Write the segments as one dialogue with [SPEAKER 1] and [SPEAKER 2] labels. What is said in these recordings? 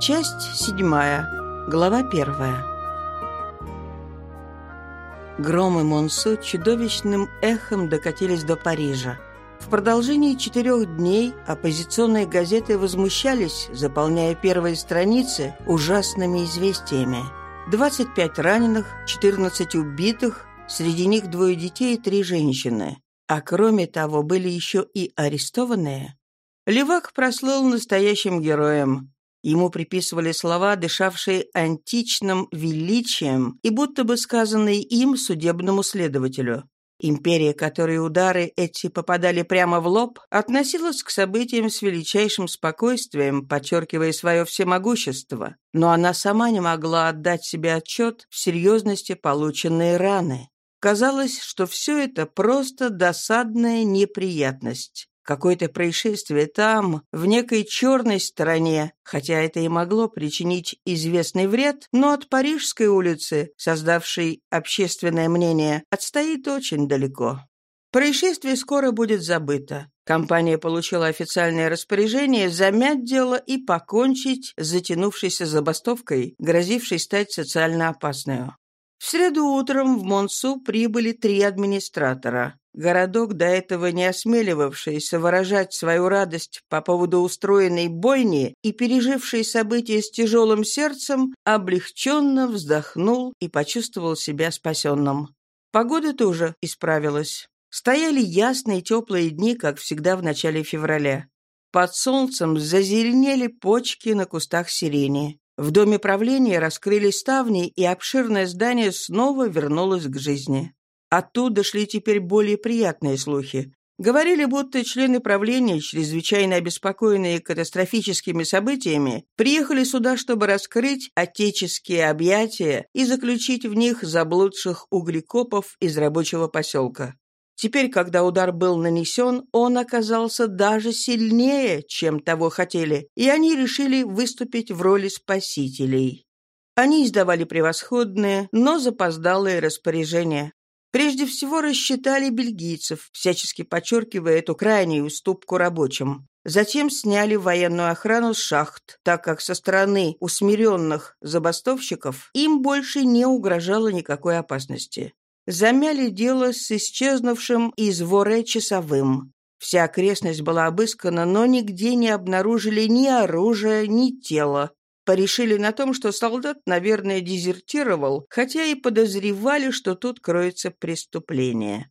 [SPEAKER 1] Часть седьмая. Глава первая. Гром и Монсу чудовищным эхом докатились до Парижа. В продолжении четырех дней оппозиционные газеты возмущались, заполняя первые страницы ужасными известиями. 25 раненых, 14 убитых, среди них двое детей и три женщины. А кроме того, были еще и арестованные. Левак прослыл настоящим героем. Ему приписывали слова, дышавшие античным величием и будто бы сказанные им судебному следователю. Империя, которой удары эти попадали прямо в лоб, относилась к событиям с величайшим спокойствием, подчеркивая свое всемогущество. Но она сама не могла отдать себе отчет в серьезности полученной раны. Казалось, что все это просто досадная неприятность. Какое-то происшествие там, в некой черной стороне, хотя это и могло причинить известный вред, но от Парижской улицы, создавшей общественное мнение, отстоит очень далеко. Происшествие скоро будет забыто. Компания получила официальное распоряжение замять дело и покончить с затянувшейся забастовкой, грозившей стать социально опасной. В среду утром в Монсу прибыли три администратора. Городок, до этого не осмеливавшийся выражать свою радость по поводу устроенной бойни и переживший события с тяжелым сердцем, облегченно вздохнул и почувствовал себя спасенным. Погода тоже исправилась. Стояли ясные теплые дни, как всегда в начале февраля. Под солнцем зазеленели почки на кустах сирени. В доме правления раскрылись ставни, и обширное здание снова вернулось к жизни. Оттуда шли теперь более приятные слухи. Говорили, будто члены правления, чрезвычайно обеспокоенные катастрофическими событиями, приехали сюда, чтобы раскрыть отеческие объятия и заключить в них заблудших углекопов из рабочего поселка. Теперь, когда удар был нанесен, он оказался даже сильнее, чем того хотели, и они решили выступить в роли спасителей. Они издавали превосходные, но запоздалые распоряжения. Прежде всего рассчитали бельгийцев, всячески подчеркивая эту крайнюю уступку рабочим. Затем сняли военную охрану с шахт, так как со стороны усмиренных забастовщиков им больше не угрожало никакой опасности. Замяли дело с исчезнувшим из Воре часовым. Вся окрестность была обыскана, но нигде не обнаружили ни оружия, ни тела. Порешили на том, что солдат, наверное, дезертировал, хотя и подозревали, что тут кроется преступление.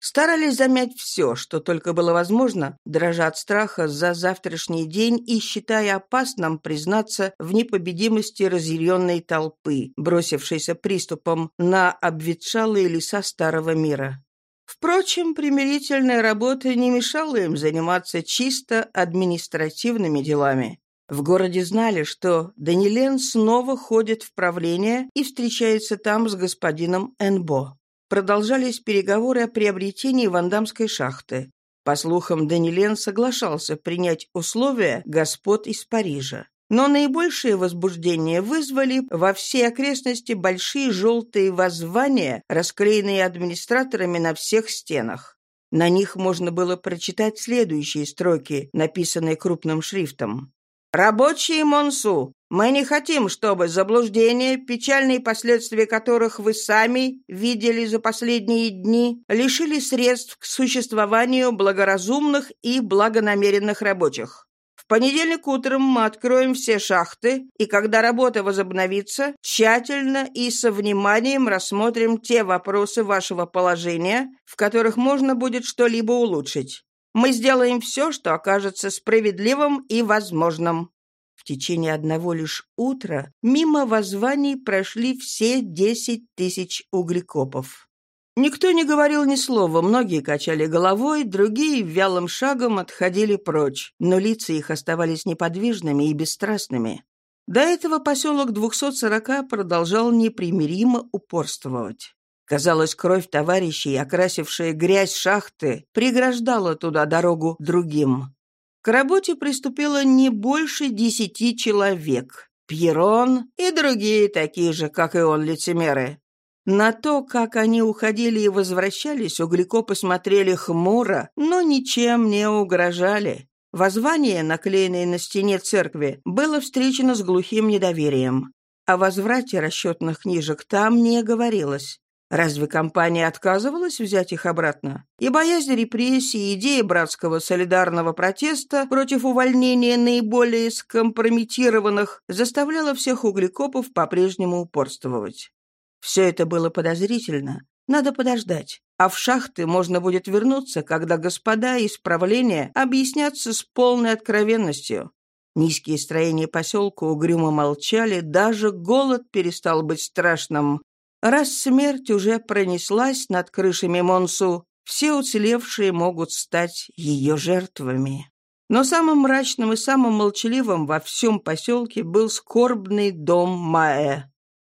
[SPEAKER 1] Старались замять все, что только было возможно, дрожа от страха за завтрашний день и считая опасным признаться в непобедимости разъяренной толпы, бросившейся приступом на обветшалые леса старого мира. Впрочем, примирительная работа не мешала им заниматься чисто административными делами. В городе знали, что Данилен снова ходит в правление и встречается там с господином Энбо. Продолжались переговоры о приобретении вандамской шахты. По слухам, Данилен соглашался принять условия господ из Парижа. Но наибольшее возбуждение вызвали во всей окрестности большие желтые воззвания, расклеенные администраторами на всех стенах. На них можно было прочитать следующие строки, написанные крупным шрифтом. Рабочие Монсу, мы не хотим, чтобы заблуждения, печальные последствия которых вы сами видели за последние дни, лишили средств к существованию благоразумных и благонамеренных рабочих. В понедельник утром мы откроем все шахты, и когда работа возобновится, тщательно и со вниманием рассмотрим те вопросы вашего положения, в которых можно будет что-либо улучшить. Мы сделаем все, что окажется справедливым и возможным». В течение одного лишь утра мимо воззваний прошли все десять тысяч углекопов. Никто не говорил ни слова, многие качали головой, другие вялым шагом отходили прочь, но лица их оставались неподвижными и бесстрастными. До этого поселок 240 продолжал непримиримо упорствовать. Казалось, кровь товарищей, окрасившая грязь шахты, преграждала туда дорогу другим. К работе приступило не больше десяти человек. Пьерон и другие такие же, как и он, лицемеры. На то, как они уходили и возвращались, углекопы смотрели хмуро, но ничем не угрожали. Воззвание, наклеенное на стене церкви, было встречено с глухим недоверием. О возврате расчетных книжек там не говорилось. Разве компания отказывалась взять их обратно? И боязнь репрессий, идея братского солидарного протеста против увольнения наиболее скомпрометированных заставляла всех углекопов по-прежнему упорствовать. Все это было подозрительно. Надо подождать. А в шахты можно будет вернуться, когда господа из правления объяснятся с полной откровенностью. Низкие строения поселка угрюмо молчали, даже голод перестал быть страшным. Раз смерть уже пронеслась над крышами Монсу, все уцелевшие могут стать ее жертвами. Но самым мрачным и самым молчаливым во всем поселке был скорбный дом Маэ.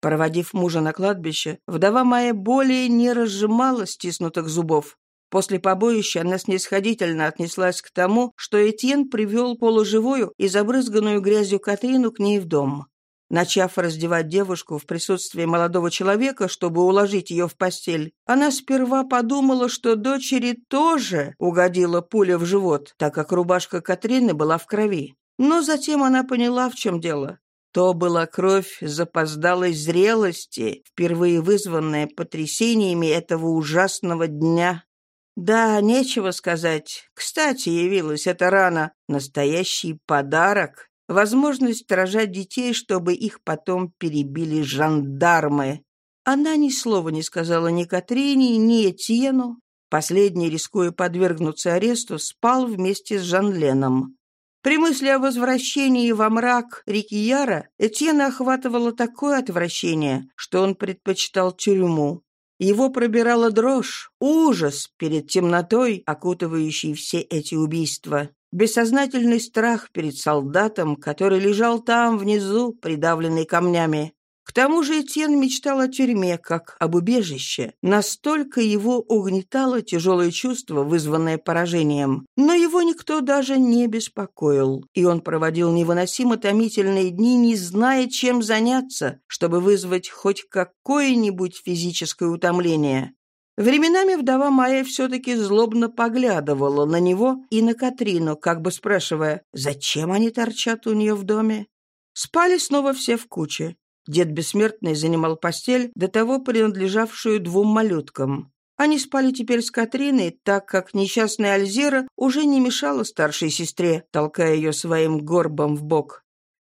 [SPEAKER 1] Проводив мужа на кладбище, вдова Майя более не разжимала стиснутых зубов. После побоища она снисходительно отнеслась к тому, что Этьен привел полуживую и забрызганную грязью Катрину к ней в дом. Начав раздевать девушку в присутствии молодого человека, чтобы уложить ее в постель, она сперва подумала, что дочери тоже угодила пуля в живот, так как рубашка Катрины была в крови. Но затем она поняла, в чем дело. То была кровь запоздалой зрелости, впервые вызванная потрясениями этого ужасного дня. Да, нечего сказать. Кстати, явилась эта рана. Настоящий подарок. Возможность рожать детей, чтобы их потом перебили жандармы. Она ни слова не сказала ни Катрине, ни Этьену. Последний, рискуя подвергнуться аресту, спал вместе с Жанленом. При мысли о возвращении во мрак реки Яра Этьена охватывало такое отвращение, что он предпочитал тюрьму. Его пробирала дрожь, ужас перед темнотой, окутывающей все эти убийства, бессознательный страх перед солдатом, который лежал там внизу, придавленный камнями. К тому же Этьен мечтал о тюрьме, как об убежище. Настолько его угнетало тяжелое чувство, вызванное поражением. Но его никто даже не беспокоил, и он проводил невыносимо томительные дни, не зная, чем заняться, чтобы вызвать хоть какое-нибудь физическое утомление. Временами вдова Майя все-таки злобно поглядывала на него и на Катрину, как бы спрашивая, зачем они торчат у нее в доме. Спали снова все в куче. Дед Бессмертный занимал постель, до того принадлежавшую двум малюткам. Они спали теперь с Катриной, так как несчастная Альзира уже не мешала старшей сестре, толкая ее своим горбом в бок.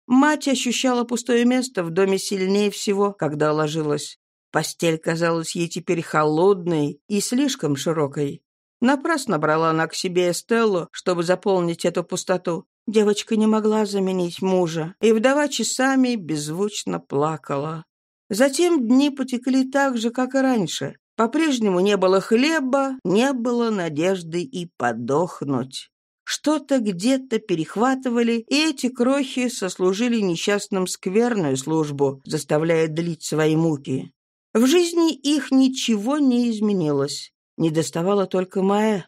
[SPEAKER 1] Мать ощущала пустое место в доме сильнее всего, когда ложилась. Постель казалась ей теперь холодной и слишком широкой. Напрасно брала она к себе Эстеллу, чтобы заполнить эту пустоту. Девочка не могла заменить мужа, и вдова часами беззвучно плакала. Затем дни потекли так же, как и раньше. По-прежнему не было хлеба, не было надежды и подохнуть. Что-то где-то перехватывали, и эти крохи сослужили несчастным скверную службу, заставляя длить свои муки. В жизни их ничего не изменилось. Не доставало только Маэ.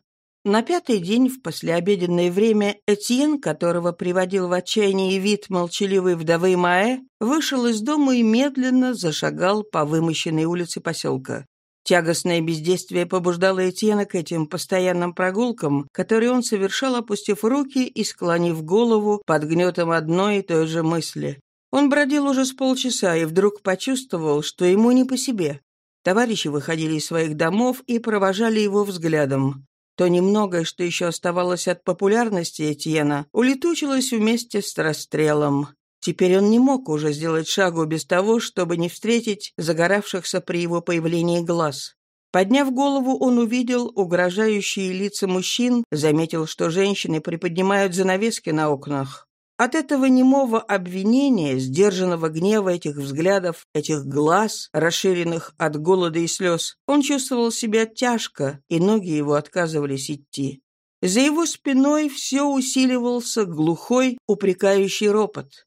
[SPEAKER 1] На пятый день в послеобеденное время Этьен, которого приводил в отчаяние вид молчаливой вдовы Маэ, вышел из дома и медленно зашагал по вымощенной улице поселка. Тягостное бездействие побуждало Этьена к этим постоянным прогулкам, которые он совершал, опустив руки и склонив голову под гнетом одной и той же мысли. Он бродил уже с полчаса и вдруг почувствовал, что ему не по себе. Товарищи выходили из своих домов и провожали его взглядом. То немногое, что еще оставалось от популярности Этьена, улетучилось вместе с расстрелом. Теперь он не мог уже сделать шагу без того, чтобы не встретить загоравшихся при его появлении глаз. Подняв голову, он увидел угрожающие лица мужчин, заметил, что женщины приподнимают занавески на окнах. От этого немого обвинения, сдержанного гнева этих взглядов, этих глаз, расширенных от голода и слез, он чувствовал себя тяжко, и ноги его отказывались идти. За его спиной все усиливался глухой, упрекающий ропот.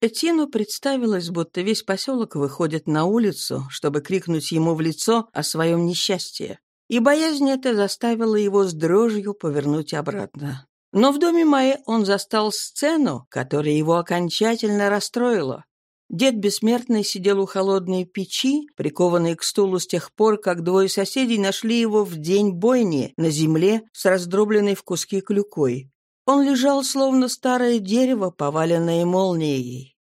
[SPEAKER 1] Этину представилось, будто весь поселок выходит на улицу, чтобы крикнуть ему в лицо о своем несчастье. И боязнь эта заставила его с дрожью повернуть обратно. Но в доме Майи он застал сцену, которая его окончательно расстроила. Дед Бессмертный сидел у холодной печи, прикованный к стулу с тех пор, как двое соседей нашли его в день бойни на земле с раздробленной в куски клюкой. Он лежал, словно старое дерево, поваленное молнией.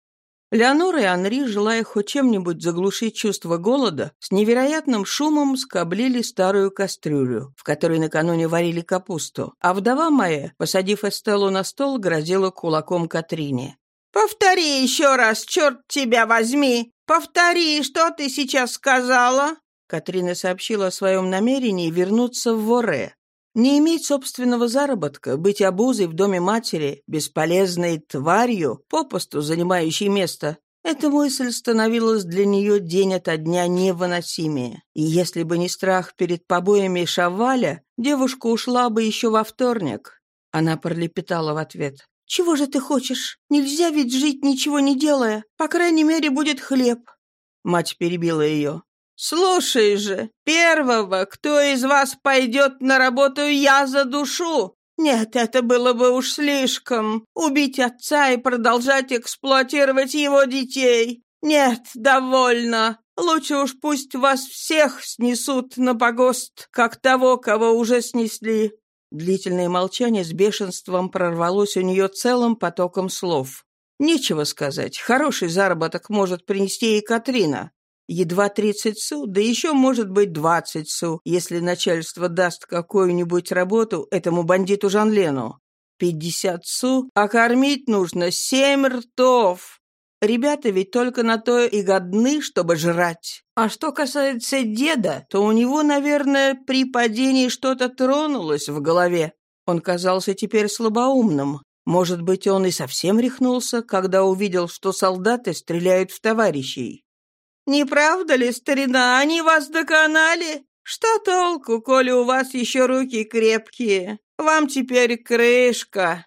[SPEAKER 1] Леонора и Анри, желая хоть чем-нибудь заглушить чувство голода, с невероятным шумом скоблили старую кастрюлю, в которой накануне варили капусту, а вдова моя, посадив Эстеллу на стол, грозила кулаком Катрине.
[SPEAKER 2] «Повтори еще раз, черт тебя возьми! Повтори, что ты сейчас сказала!»
[SPEAKER 1] Катрина сообщила о своем намерении вернуться в Воре, не иметь собственного заработка, быть обузой в доме матери, бесполезной тварью, попусту занимающей место, эта мысль становилась для нее день ото дня невыносимее. И если бы не страх перед побоями Шаваля, девушка ушла бы еще во вторник. Она пролепетала в ответ. «Чего же ты хочешь? Нельзя ведь жить, ничего не делая. По крайней мере, будет хлеб». Мать перебила ее.
[SPEAKER 2] «Слушай же, первого, кто из вас пойдет на работу, я задушу. Нет, это было бы уж слишком. Убить отца и продолжать эксплуатировать его детей. Нет, довольно. Лучше уж пусть вас всех снесут на погост, как того, кого уже снесли».
[SPEAKER 1] Длительное молчание с бешенством прорвалось у нее целым потоком слов. Нечего сказать, хороший заработок может принести и Катрина. Едва 30 су, да еще, может быть, 20 су, если начальство даст какую-нибудь работу этому бандиту Жанлену. 50 су, а кормить нужно семь ртов. Ребята ведь только на то и годны, чтобы жрать. А что касается деда, то у него, наверное, при падении что-то тронулось в голове. Он казался теперь слабоумным. Может быть, он и совсем рехнулся, когда увидел, что солдаты стреляют в товарищей.
[SPEAKER 2] Не правда ли, старина, они вас доконали? Что толку, коли у вас еще руки крепкие? Вам теперь крышка!»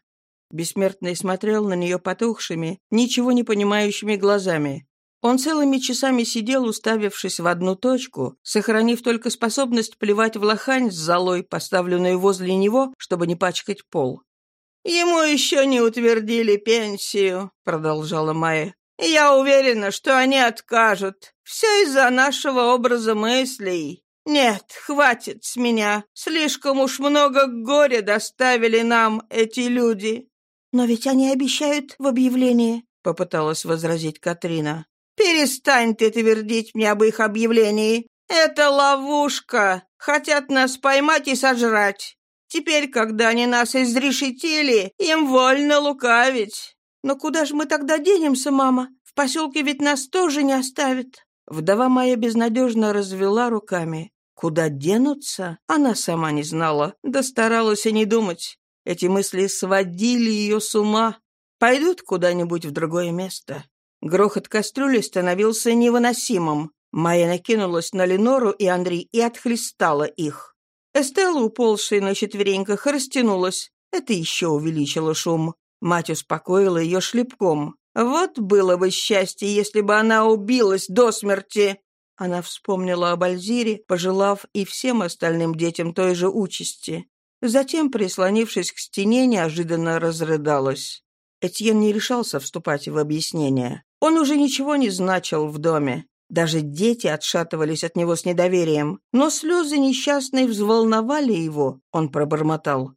[SPEAKER 1] Бессмертный смотрел на нее потухшими, ничего не понимающими глазами. Он целыми часами сидел, уставившись в одну точку, сохранив только способность плевать в лохань с золой, поставленную возле него, чтобы не пачкать пол.
[SPEAKER 2] «Ему еще не утвердили пенсию», — продолжала Майя. Я уверена, что они откажут. Все из-за нашего образа мыслей. Нет, хватит с меня. Слишком уж много горя доставили нам эти люди.
[SPEAKER 3] Но ведь они обещают в объявлении,
[SPEAKER 1] попыталась возразить Катрина.
[SPEAKER 2] Перестань ты твердить мне об их объявлении. Это ловушка. Хотят нас поймать и сожрать. Теперь, когда они нас изрешетили, им вольно лукавить.
[SPEAKER 3] «Но куда же мы тогда денемся, мама? В поселке ведь нас тоже не оставят».
[SPEAKER 1] Вдова моя безнадежно развела руками. Куда денутся, она сама не знала, да старалась и не думать. Эти мысли сводили ее с ума. Пойдут куда-нибудь в другое место. Грохот кастрюли становился невыносимым. Майя накинулась на Ленору и Андрей и отхлестала их. Эстелла, уползшая на четвереньках, растянулась. Это еще увеличило шум. Мать успокоила ее шлепком. «Вот было бы счастье, если бы она убилась до смерти!» Она вспомнила об Альзире, пожелав и всем остальным детям той же участи. Затем, прислонившись к стене, неожиданно разрыдалась. Этьен не решался вступать в объяснение. Он уже ничего не значил в доме. Даже дети отшатывались от него с недоверием. Но слезы несчастной взволновали его, он пробормотал.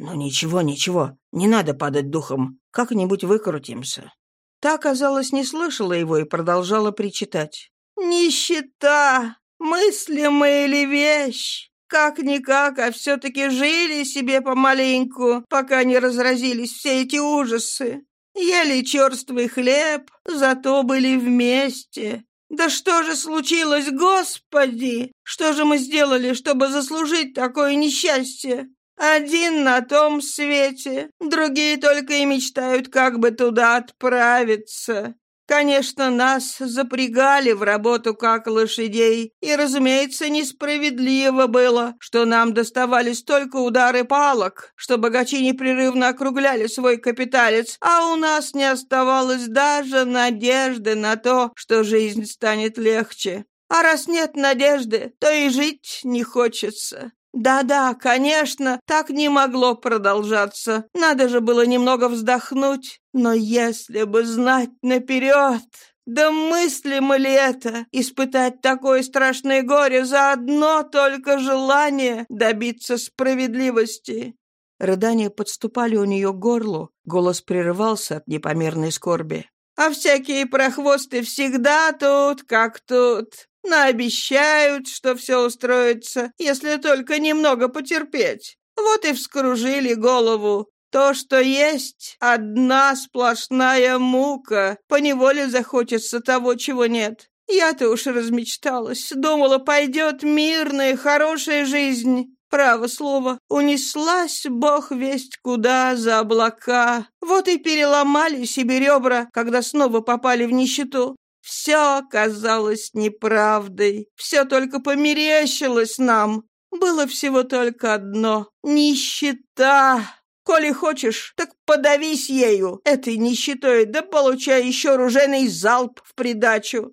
[SPEAKER 1] «Ну ничего, ничего, не надо падать духом, как-нибудь выкрутимся». Та, казалось, не слышала его и продолжала причитать.
[SPEAKER 2] «Нищета! Мыслимая ли вещь? Как-никак, а все-таки жили себе помаленьку, пока не разразились все эти ужасы. Ели черствый хлеб, зато были вместе. Да что же случилось, Господи? Что же мы сделали, чтобы заслужить такое несчастье? Один на том свете, другие только и мечтают, как бы туда отправиться. Конечно, нас запрягали в работу как лошадей, и, разумеется, несправедливо было, что нам доставались только удары палок, что богачи непрерывно округляли свой капиталец, а у нас не оставалось даже надежды на то, что жизнь станет легче. А раз нет надежды, то и жить не хочется. Да-да, конечно, так не могло продолжаться. Надо же было немного вздохнуть. Но если бы знать наперед... Да мыслимо ли это, испытать такое страшное горе за одно только желание добиться справедливости?
[SPEAKER 1] Рыдания подступали у нее к горлу, голос прерывался от непомерной скорби.
[SPEAKER 2] «А всякие прохвосты всегда тут, как тут. Наобещают, что все устроится, если только немного потерпеть. Вот и вскружили голову. То, что есть, одна сплошная мука. Поневоле захочется того, чего нет. Я-то уж размечталась, думала, пойдет мирная, хорошая жизнь. Право слово, унеслась бог весть куда за облака. Вот и переломали себе ребра, когда снова попали в нищету. Все казалось неправдой, все только померещилось нам. Было всего только одно — нищета. Коли хочешь, так подавись ею, этой нищетой, да получай еще ружейный залп в придачу».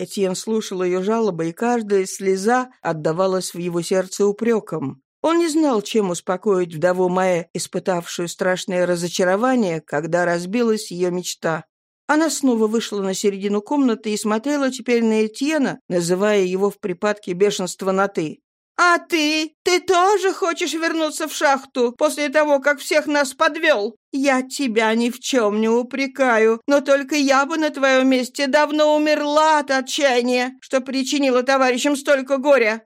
[SPEAKER 1] Этьен слушал ее жалобы, и каждая слеза отдавалась в его сердце упреком. Он не знал, чем успокоить вдову Маэ, испытавшую страшное разочарование, когда разбилась ее мечта. Она снова вышла на середину комнаты и смотрела теперь на Этьена, называя его в припадке бешенства на «ты».
[SPEAKER 2] «А ты? Ты тоже хочешь вернуться в шахту после того, как всех нас подвел? Я тебя ни в чем не упрекаю, но только я бы на твоем месте давно умерла от отчаяния, что причинила товарищам столько горя».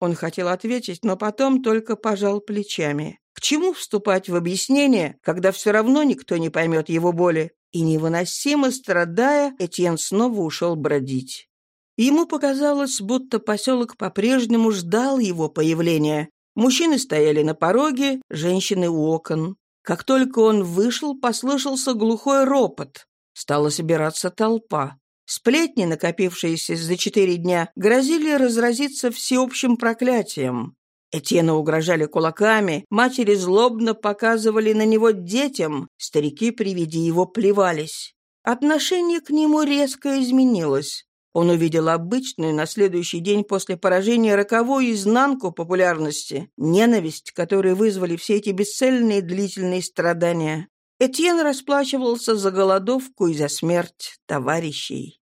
[SPEAKER 1] Он хотел ответить, но потом только пожал плечами. К чему вступать в объяснение, когда все равно никто не поймет его боли? И невыносимо страдая, Этьен снова ушел бродить. Ему показалось, будто поселок по-прежнему ждал его появления. Мужчины стояли на пороге, женщины у окон. Как только он вышел, послышался глухой ропот. Стала собираться толпа. Сплетни, накопившиеся за четыре дня, грозили разразиться всеобщим проклятием. Этьена угрожали кулаками, матери злобно показывали на него детям, старики при виде его плевались. Отношение к нему резко изменилось. Он увидел обычную на следующий день после поражения роковую изнанку популярности, ненависть, которую вызвали все эти бесцельные длительные страдания. Этьен расплачивался за голодовку и за смерть товарищей.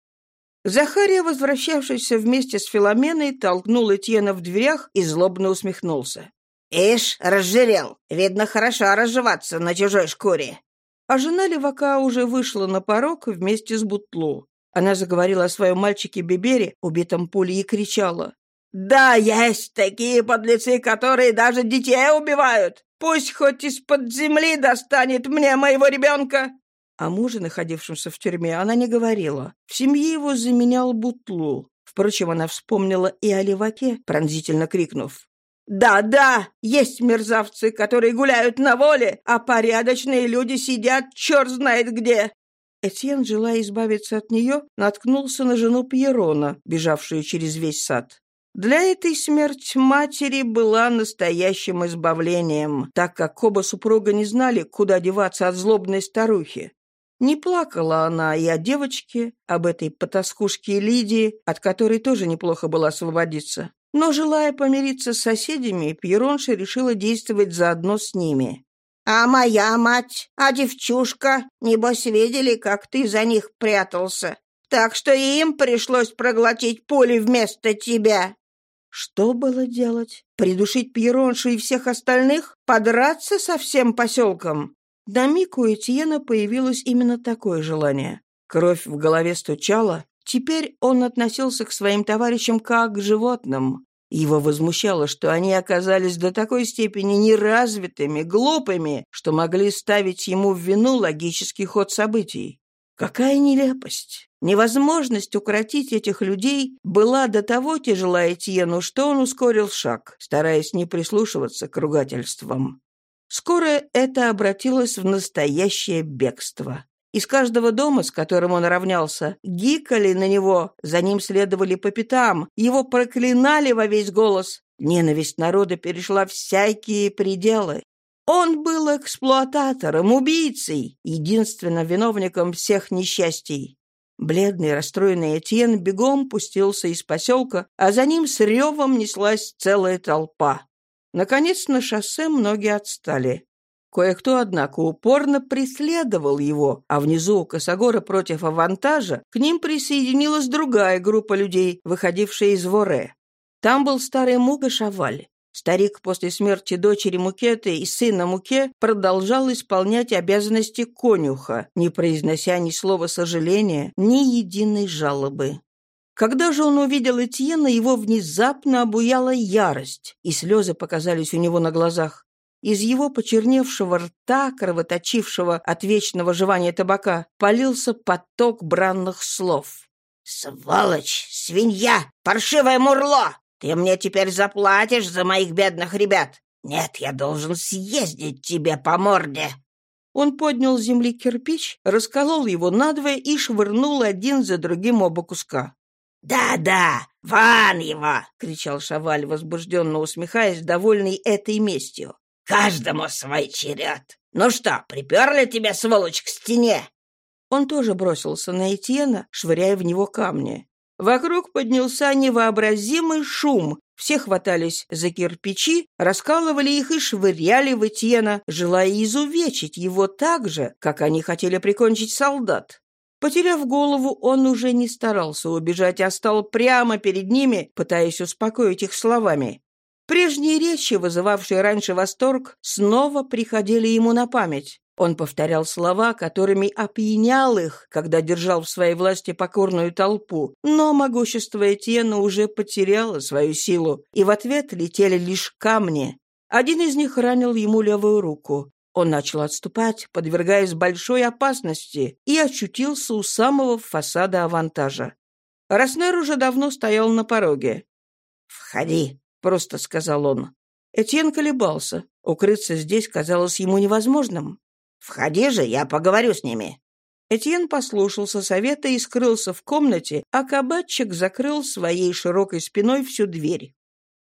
[SPEAKER 1] Захария, возвращавшийся вместе с Филоменой, толкнул Этьена в дверях и злобно усмехнулся.
[SPEAKER 4] «Ишь, разжирел. Видно, хорошо разживаться на чужой шкуре».
[SPEAKER 1] А жена Левака уже вышла на порог вместе с Бутлу. Она заговорила о своем мальчике Бибере, убитом пулей, и кричала.
[SPEAKER 2] «Да, есть такие подлецы, которые даже детей убивают! Пусть хоть из-под земли достанет мне моего ребенка!»
[SPEAKER 1] О муже, находившемся в тюрьме, она не говорила. В семье его заменял Бутлу. Впрочем, она вспомнила и о леваке, пронзительно крикнув.
[SPEAKER 2] «Да, да, есть мерзавцы, которые гуляют на воле, а порядочные люди сидят черт знает где.
[SPEAKER 1] Этьен, желая избавиться от нее, наткнулся на жену Пьерона, бежавшую через весь сад. Для этой смерть матери была настоящим избавлением, так как оба супруга не знали, куда деваться от злобной старухи. Не плакала она и о девочке, об этой потаскушке Лидии, от которой тоже неплохо было освободиться. Но, желая помириться с соседями, Пьеронша решила действовать заодно с ними.
[SPEAKER 4] А моя мать, а девчушка, небось, видели, как ты за них прятался. Так что и им пришлось проглотить пули вместо тебя».
[SPEAKER 1] Что было делать? Придушить Пьероншу и всех остальных? Подраться со всем поселком? На миг у Этьена появилось именно такое желание. Кровь в голове стучала. Теперь он относился к своим товарищам как к животным. Его возмущало, что они оказались до такой степени неразвитыми, глупыми, что могли ставить ему в вину логический ход событий. Какая нелепость! Невозможность укротить этих людей была до того тяжела Этьену, что он ускорил шаг, стараясь не прислушиваться к ругательствам. Скоро это обратилось в настоящее бегство. Из каждого дома, с которым он равнялся, гикали на него, за ним следовали по пятам, его проклинали во весь голос. Ненависть народа перешла всякие пределы. Он был эксплуататором, убийцей, единственным виновником всех несчастий. Бледный, расстроенный Этьен бегом пустился из поселка, а за ним с ревом неслась целая толпа. Наконец на шоссе многие отстали. Кое-кто, однако, упорно преследовал его, а внизу у Косогора против авантажа к ним присоединилась другая группа людей, выходившая из Воре. Там был старый Муга Шаваль. Старик после смерти дочери Мукеты и сына Муке продолжал исполнять обязанности конюха, не произнося ни слова сожаления, ни единой жалобы. Когда же он увидел Этьена, его внезапно обуяла ярость, и слезы показались у него на глазах. Из его почерневшего рта, кровоточившего от вечного жевания табака, полился поток бранных слов.
[SPEAKER 4] «Сволочь! Свинья! Паршивое мурло! Ты мне теперь заплатишь за моих бедных ребят! Нет, я должен съездить тебе по морде!»
[SPEAKER 1] Он поднял с земли кирпич, расколол его надвое и швырнул один за другим оба куска.
[SPEAKER 4] «Да-да, ван его!»
[SPEAKER 1] — кричал Шаваль, возбужденно усмехаясь, довольный этой местью.
[SPEAKER 4] Каждому свой черед. Ну что, приперли тебя, сволочь, к стене?»
[SPEAKER 1] Он тоже бросился на Этьена, швыряя в него камни. Вокруг поднялся невообразимый шум. Все хватались за кирпичи, раскалывали их и швыряли в Этьена, желая изувечить его так же, как они хотели прикончить солдат. Потеряв голову, он уже не старался убежать, а стал прямо перед ними, пытаясь успокоить их словами. Прежние речи, вызывавшие раньше восторг, снова приходили ему на память. Он повторял слова, которыми опьянял их, когда держал в своей власти покорную толпу, но могущество Этьена уже потеряло свою силу, и в ответ летели лишь камни. Один из них ранил ему левую руку. Он начал отступать, подвергаясь большой опасности, и очутился у самого фасада авантажа. Роснер уже давно стоял на пороге.
[SPEAKER 4] «Входи», —
[SPEAKER 1] просто сказал он. Этьен колебался. Укрыться здесь казалось ему невозможным.
[SPEAKER 4] «Входи же, я поговорю с ними».
[SPEAKER 1] Этьен послушался совета и скрылся в комнате, а кабачик закрыл своей широкой спиной всю дверь.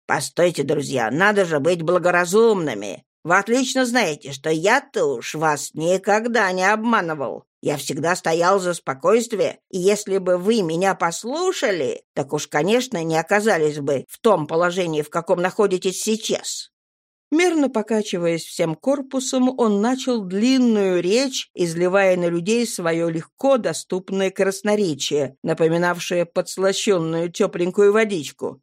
[SPEAKER 4] «Постойте, друзья, надо же быть благоразумными. Вы отлично знаете, что я-то уж вас никогда не обманывал. Я всегда стоял за спокойствие, и если бы вы меня послушали, так уж, конечно, не оказались бы в том положении, в каком находитесь сейчас».
[SPEAKER 1] Мерно покачиваясь всем корпусом, он начал длинную речь, изливая на людей свое легко доступное красноречие, напоминавшее подслащенную тепленькую водичку.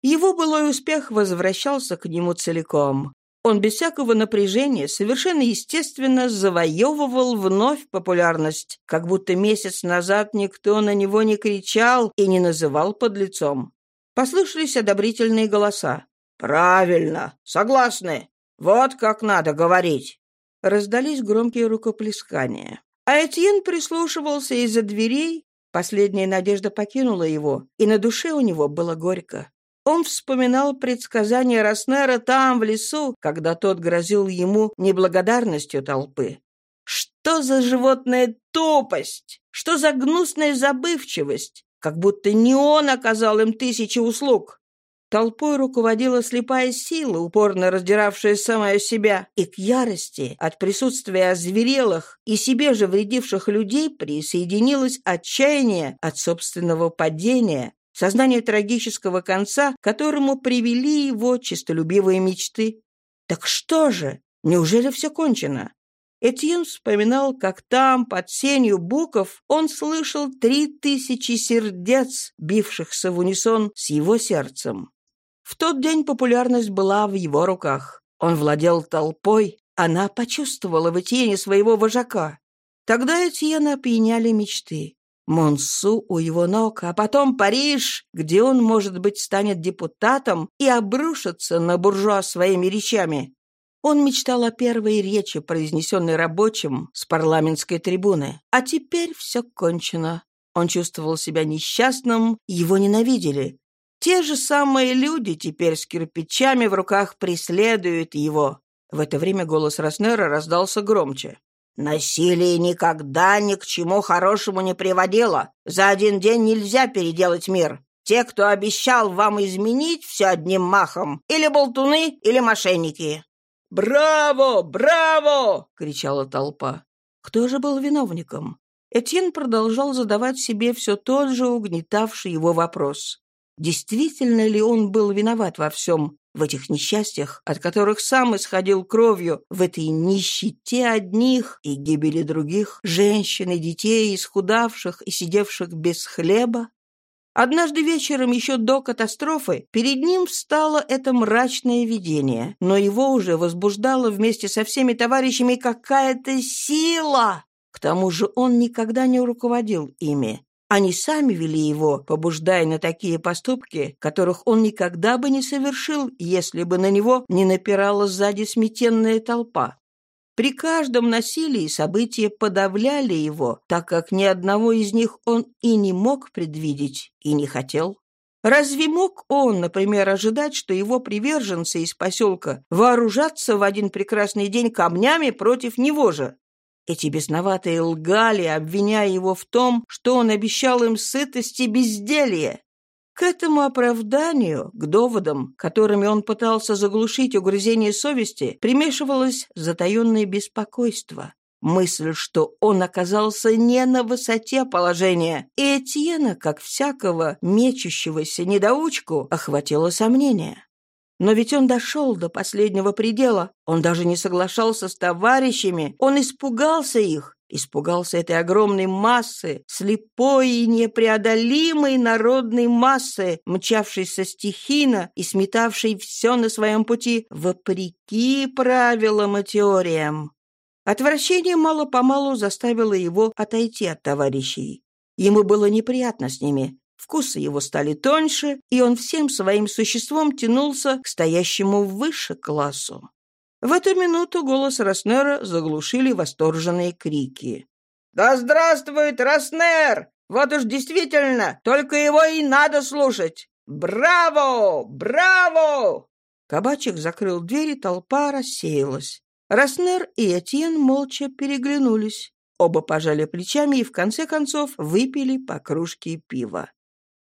[SPEAKER 1] Его былой успех возвращался к нему целиком. Он без всякого напряжения совершенно естественно завоевывал вновь популярность, как будто месяц назад никто на него не кричал и не называл подлецом. Послышались одобрительные голоса. «Правильно, согласны. Вот как надо говорить». Раздались громкие рукоплескания. А Этьен прислушивался из-за дверей. Последняя надежда покинула его, и на душе у него было горько. Он вспоминал предсказания Роснера там, в лесу, когда тот грозил ему неблагодарностью толпы. Что за животная тупость? Что за гнусная забывчивость? Как будто не он оказал им тысячи услуг. Толпой руководила слепая сила, упорно раздиравшая самое себя, и к ярости от присутствия озверелых и себе же вредивших людей присоединилось отчаяние от собственного падения, сознание трагического конца, к которому привели его честолюбивые мечты. Так что же? Неужели все кончено? Этьен вспоминал, как там, под сенью буков, он слышал три тысячи сердец, бившихся в унисон с его сердцем. В тот день популярность была в его руках. Он владел толпой, она почувствовала в Этьене своего вожака. Тогда Этьена опьяняли мечты. Монсу у его ног, а потом Париж, где он, может быть, станет депутатом и обрушится на буржуа своими речами. Он мечтал о первой речи, произнесенной рабочим с парламентской трибуны. А теперь все кончено. Он чувствовал себя несчастным, его ненавидели. Те же самые люди теперь с кирпичами в руках преследуют его. В это время голос Роснера раздался громче.
[SPEAKER 4] Насилие никогда ни к чему хорошему не приводило. За один день нельзя переделать мир. Те, кто обещал вам изменить все одним махом, или болтуны, или мошенники».
[SPEAKER 1] «Браво! Браво!» — кричала толпа. Кто же был виновником? Этьен продолжал задавать себе все тот же угнетавший его вопрос. Действительно ли он был виноват во всем, в этих несчастьях, от которых сам исходил кровью, в этой нищете одних и гибели других, женщин и детей, исхудавших и сидевших без хлеба? Однажды вечером, еще до катастрофы, перед ним встало это мрачное видение, но его уже возбуждала вместе со всеми товарищами какая-то сила. К тому же он никогда не руководил ими. Они сами вели его, побуждая на такие поступки, которых он никогда бы не совершил, если бы на него не напирала сзади сметенная толпа. При каждом насилии события подавляли его, так как ни одного из них он и не мог предвидеть, и не хотел. Разве мог он, например, ожидать, что его приверженцы из поселка вооружатся в один прекрасный день камнями против него же? Эти бесноватые лгали, обвиняя его в том, что он обещал им сытость и безделье. К этому оправданию, к доводам, которыми он пытался заглушить угрызение совести, примешивалось затаенное беспокойство. Мысль, что он оказался не на высоте положения, и Этьена, как всякого мечущегося недоучку, охватило сомнение. Но ведь он дошел до последнего предела, он даже не соглашался с товарищами, он испугался их, Испугался этой огромной массы, слепой и непреодолимой народной массы, мчавшейся стихийно и сметавшей все на своем пути, вопреки правилам и теориям. Отвращение мало-помалу заставило его отойти от товарищей. Ему было неприятно с ними. Вкусы его стали тоньше, и он всем своим существом тянулся к стоящему выше классу. В эту минуту голос Роснера заглушили восторженные крики.
[SPEAKER 2] «Да здравствует Роснер! Вот уж действительно, только его и надо слушать! Браво! Браво!»
[SPEAKER 1] Кабачик закрыл дверь, и толпа рассеялась. Роснер и Этьен молча переглянулись. Оба пожали плечами и, в конце концов, выпили по кружке пива.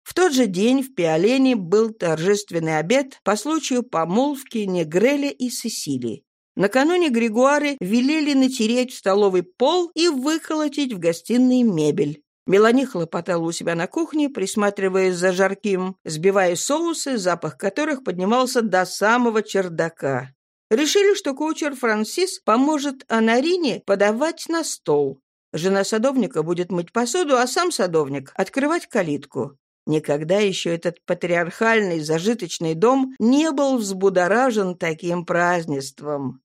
[SPEAKER 1] В тот же день в Пиолене был торжественный обед по случаю помолвки Негреля и Сесили. Накануне Григуары велели натереть в столовый пол и выколотить в гостиной мебель. Мелани хлопотала у себя на кухне, присматривая за жарким, сбивая соусы, запах которых поднимался до самого чердака. Решили, что кучер Франсис поможет Анарине подавать на стол. Жена садовника будет мыть посуду, а сам садовник — открывать калитку. Никогда еще этот патриархальный зажиточный дом не был взбудоражен таким празднеством.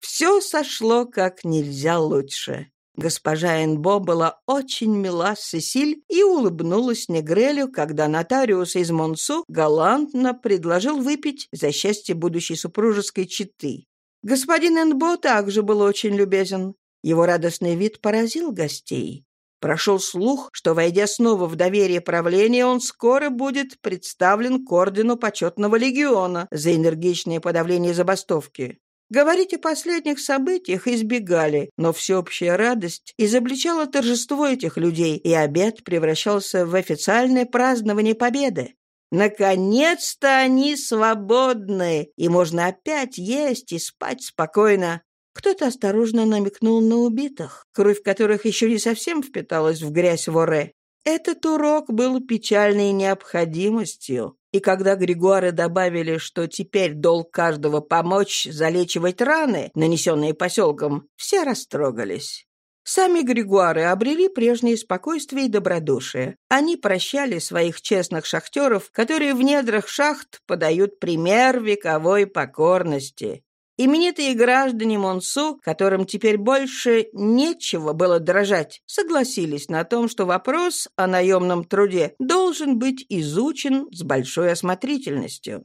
[SPEAKER 1] Все сошло как нельзя лучше. Госпожа Энбо была очень мила с Сесиль и улыбнулась Негрелю, когда нотариус из Монсу галантно предложил выпить за счастье будущей супружеской четы. Господин Энбо также был очень любезен. Его радостный вид поразил гостей. Прошел слух, что, войдя снова в доверие правления, он скоро будет представлен к ордену почетного легиона за энергичное подавление забастовки. Говорить о последних событиях избегали, но всеобщая радость изобличала торжество этих людей, и обед превращался в официальное празднование победы. Наконец-то они свободны, и можно опять есть и спать спокойно. Кто-то осторожно намекнул на убитых, кровь которых еще не совсем впиталась в грязь воре. Этот урок был печальной необходимостью. И когда Григуары добавили, что теперь долг каждого помочь залечивать раны, нанесенные поселком, все растрогались. Сами Григуары обрели прежнее спокойствие и добродушие. Они прощали своих честных шахтеров, которые в недрах шахт подают пример вековой покорности. Именитые граждане Монсу, которым теперь больше нечего было дрожать, согласились на том, что вопрос о наемном труде должен быть изучен с большой осмотрительностью.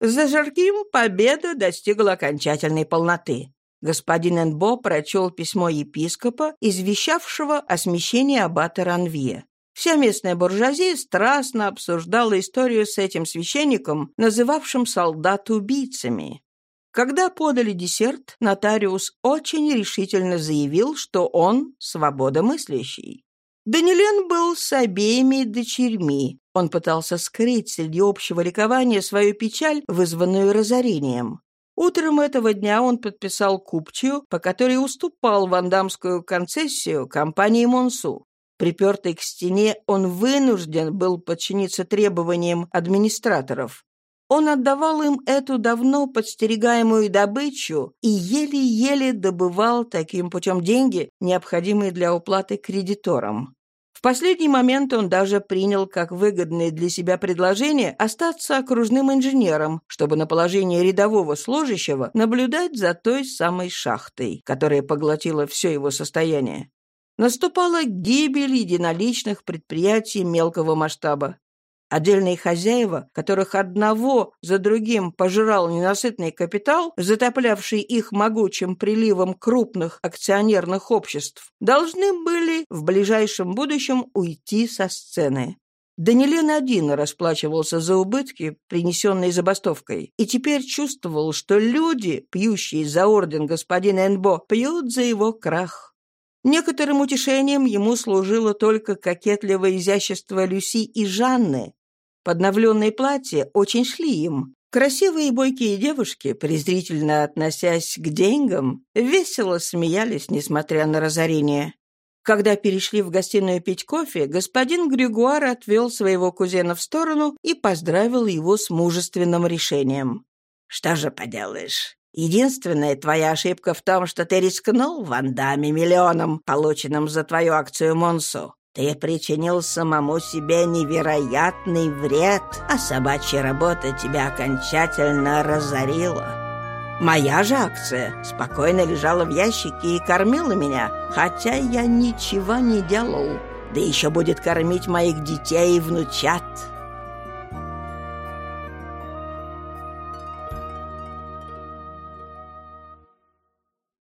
[SPEAKER 1] За Жарким победа достигла окончательной полноты. Господин Энбо прочел письмо епископа, извещавшего о смещении аббата Ранвье. Вся местная буржуазия страстно обсуждала историю с этим священником, называвшим солдат убийцами. Когда подали десерт, нотариус очень решительно заявил, что он свободомыслящий. Данилен был с обеими дочерьми. Он пытался скрыть среди общего ликования свою печаль, вызванную разорением. Утром этого дня он подписал купчую, по которой уступал вандамскую концессию компании Монсу. Припертый к стене, он вынужден был подчиниться требованиям администраторов. Он отдавал им эту давно подстерегаемую добычу и еле-еле добывал таким путем деньги, необходимые для уплаты кредиторам. В последний момент он даже принял как выгодное для себя предложение остаться окружным инженером, чтобы на положении рядового служащего наблюдать за той самой шахтой, которая поглотила все его состояние. Наступала гибель единоличных предприятий мелкого масштаба. Отдельные хозяева, которых одного за другим пожирал ненасытный капитал, затоплявший их могучим приливом крупных акционерных обществ, должны были в ближайшем будущем уйти со сцены. Данилен один расплачивался за убытки, принесенные забастовкой, и теперь чувствовал, что люди, пьющие за орден господина Энбо, пьют за его крах. Некоторым утешением ему служило только кокетливое изящество Люси и Жанны, Подновленные платья очень шли им. Красивые и бойкие девушки, презрительно относясь к деньгам, весело смеялись, несмотря на разорение. Когда перешли в гостиную пить кофе, господин Григуар отвел своего кузена в сторону и поздравил его с мужественным решением. «Что же поделаешь? Единственная твоя ошибка в том, что ты рискнул вандами миллионом, полученным за твою акцию Монсу. Ты причинил самому себе невероятный вред, а собачья работа тебя окончательно разорила. Моя же акция спокойно лежала в ящике и кормила меня, хотя я ничего не делал. Да еще будет кормить моих детей и внучат.